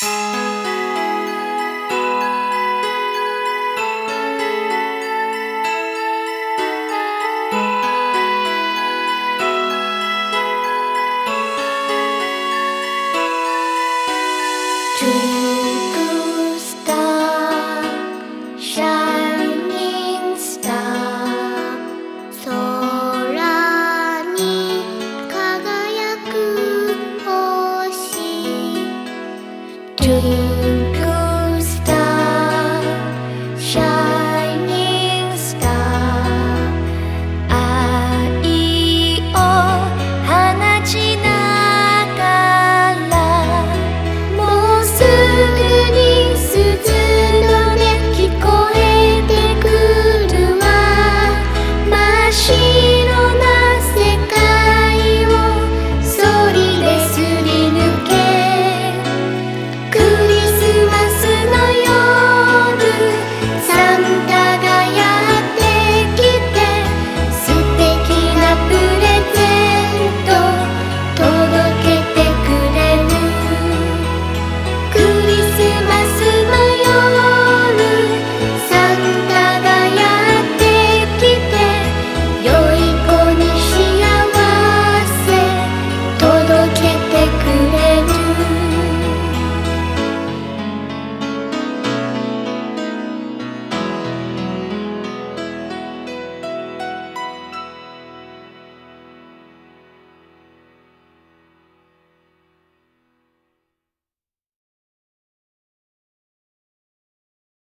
Twinkle chừng